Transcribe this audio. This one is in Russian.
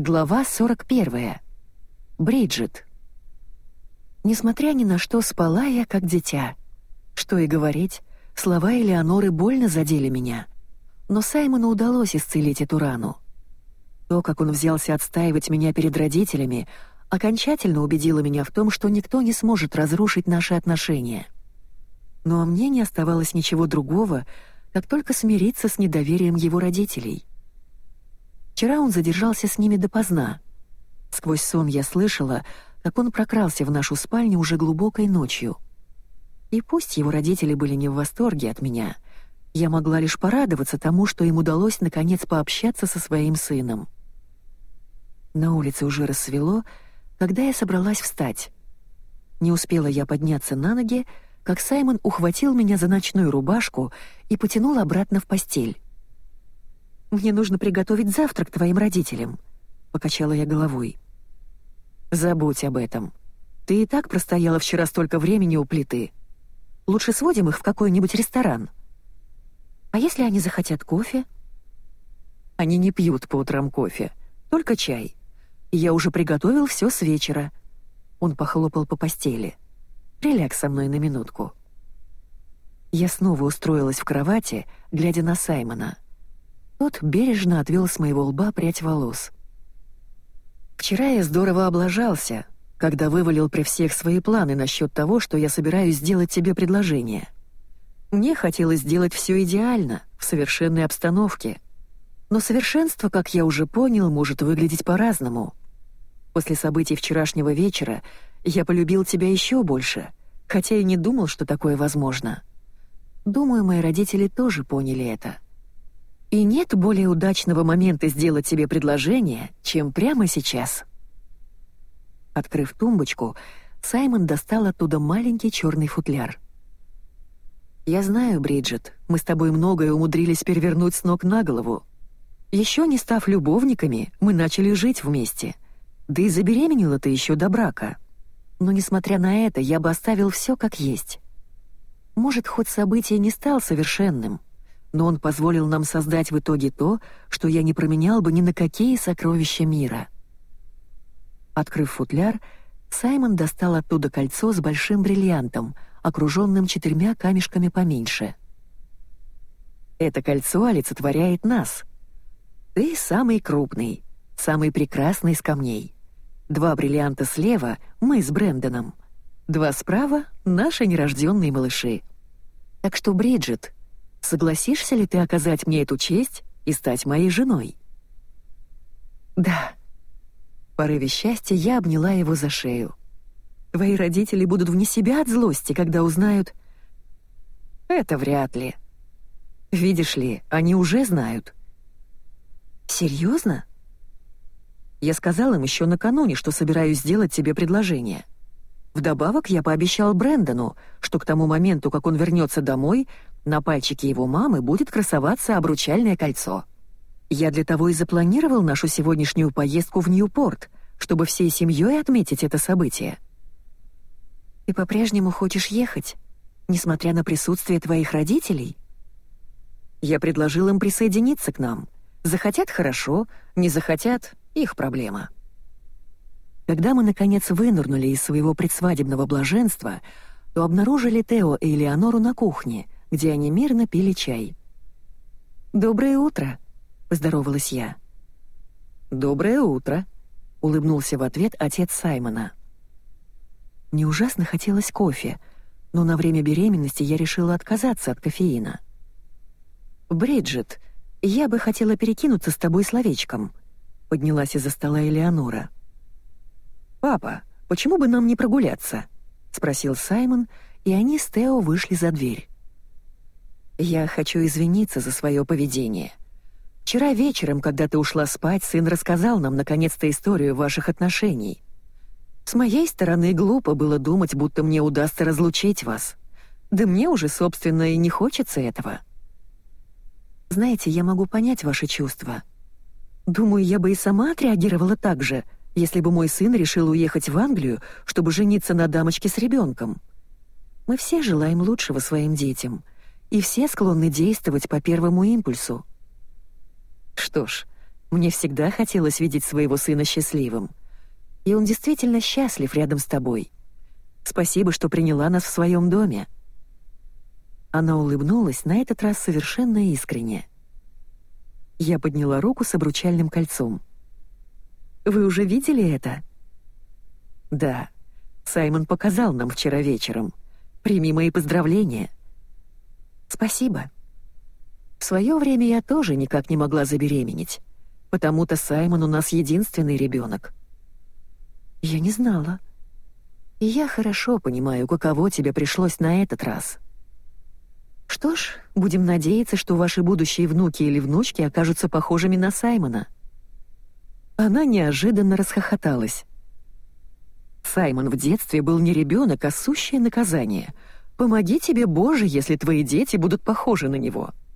Глава 41. Бриджит. Несмотря ни на что, спала я как дитя. Что и говорить, слова Элеоноры больно задели меня. Но Саймону удалось исцелить эту рану. То, как он взялся отстаивать меня перед родителями, окончательно убедило меня в том, что никто не сможет разрушить наши отношения. Но мне не оставалось ничего другого, как только смириться с недоверием его родителей. Вчера он задержался с ними допоздна. Сквозь сон я слышала, как он прокрался в нашу спальню уже глубокой ночью. И пусть его родители были не в восторге от меня, я могла лишь порадоваться тому, что им удалось наконец пообщаться со своим сыном. На улице уже рассвело, когда я собралась встать. Не успела я подняться на ноги, как Саймон ухватил меня за ночную рубашку и потянул обратно в постель. «Мне нужно приготовить завтрак твоим родителям», — покачала я головой. «Забудь об этом. Ты и так простояла вчера столько времени у плиты. Лучше сводим их в какой-нибудь ресторан. А если они захотят кофе?» «Они не пьют по утрам кофе, только чай. Я уже приготовил все с вечера». Он похлопал по постели. Приляг со мной на минутку». Я снова устроилась в кровати, глядя на Саймона. Тот бережно отвел с моего лба прядь волос. «Вчера я здорово облажался, когда вывалил при всех свои планы насчет того, что я собираюсь сделать тебе предложение. Мне хотелось сделать все идеально, в совершенной обстановке. Но совершенство, как я уже понял, может выглядеть по-разному. После событий вчерашнего вечера я полюбил тебя еще больше, хотя и не думал, что такое возможно. Думаю, мои родители тоже поняли это. И нет более удачного момента сделать тебе предложение, чем прямо сейчас. Открыв тумбочку, Саймон достал оттуда маленький черный футляр. «Я знаю, Бриджит, мы с тобой многое умудрились перевернуть с ног на голову. Еще не став любовниками, мы начали жить вместе. Да и забеременела ты еще до брака но, несмотря на это, я бы оставил все как есть. Может, ход событий не стал совершенным, но он позволил нам создать в итоге то, что я не променял бы ни на какие сокровища мира. Открыв футляр, Саймон достал оттуда кольцо с большим бриллиантом, окруженным четырьмя камешками поменьше. Это кольцо олицетворяет нас. Ты самый крупный, самый прекрасный из камней. Два бриллианта слева — мы с Брэндоном. Два справа — наши нерожденные малыши. Так что, Бриджит, согласишься ли ты оказать мне эту честь и стать моей женой?» «Да». В порыве счастья я обняла его за шею. «Твои родители будут вне себя от злости, когда узнают...» «Это вряд ли. Видишь ли, они уже знают». «Серьезно?» Я сказал им еще накануне, что собираюсь сделать тебе предложение. Вдобавок я пообещал Брэндону, что к тому моменту, как он вернется домой, на пальчике его мамы будет красоваться обручальное кольцо. Я для того и запланировал нашу сегодняшнюю поездку в Ньюпорт, чтобы всей семьей отметить это событие. Ты по-прежнему хочешь ехать, несмотря на присутствие твоих родителей? Я предложил им присоединиться к нам. Захотят — хорошо, не захотят их проблема. Когда мы, наконец, вынырнули из своего предсвадебного блаженства, то обнаружили Тео и Элеонору на кухне, где они мирно пили чай. «Доброе утро», — поздоровалась я. «Доброе утро», — улыбнулся в ответ отец Саймона. Мне ужасно хотелось кофе, но на время беременности я решила отказаться от кофеина. «Бриджит, я бы хотела перекинуться с тобой словечком», — поднялась из-за стола Элеонора. «Папа, почему бы нам не прогуляться?» — спросил Саймон, и они с Тео вышли за дверь. «Я хочу извиниться за свое поведение. Вчера вечером, когда ты ушла спать, сын рассказал нам наконец-то историю ваших отношений. С моей стороны глупо было думать, будто мне удастся разлучить вас. Да мне уже, собственно, и не хочется этого. Знаете, я могу понять ваши чувства». Думаю, я бы и сама отреагировала так же, если бы мой сын решил уехать в Англию, чтобы жениться на дамочке с ребенком. Мы все желаем лучшего своим детям, и все склонны действовать по первому импульсу. Что ж, Мне всегда хотелось видеть своего сына счастливым. И он действительно счастлив рядом с тобой. Спасибо, что приняла нас в своем доме». Она улыбнулась, на этот раз совершенно искренне. Я подняла руку с обручальным кольцом. «Вы уже видели это?» «Да. Саймон показал нам вчера вечером. Прими мои поздравления». «Спасибо». В свое время я тоже никак не могла забеременеть. Потому-то Саймон у нас единственный ребенок. Я не знала. И я хорошо понимаю, каково тебе пришлось на этот раз. Что ж, будем надеяться, что ваши будущие внуки или внучки окажутся похожими на Саймона. Она неожиданно расхохоталась. Саймон в детстве был не ребенок, а сущее наказание. Помоги тебе, Боже, если твои дети будут похожи на него. —